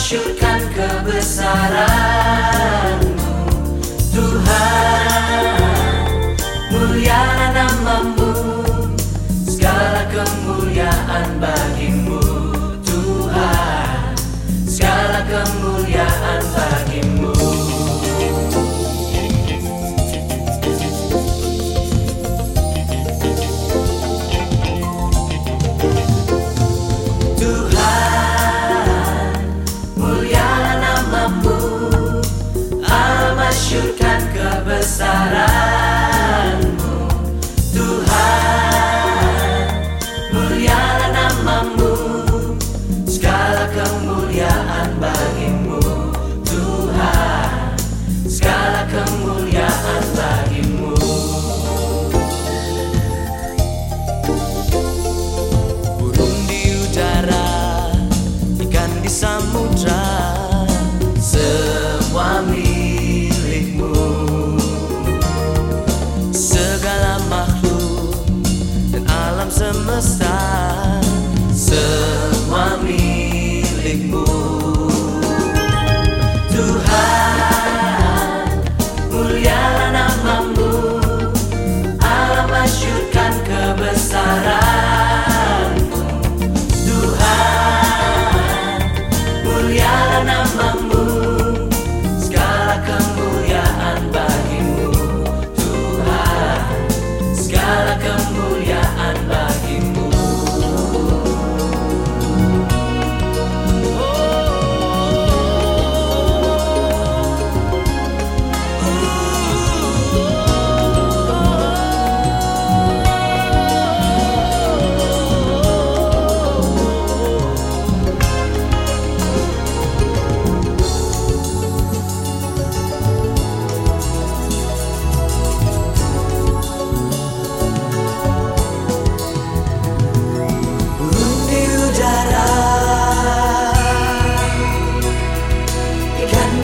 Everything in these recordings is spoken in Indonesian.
mensyukurkan kebesaran.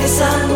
guess I'm